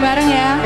Bareng ya.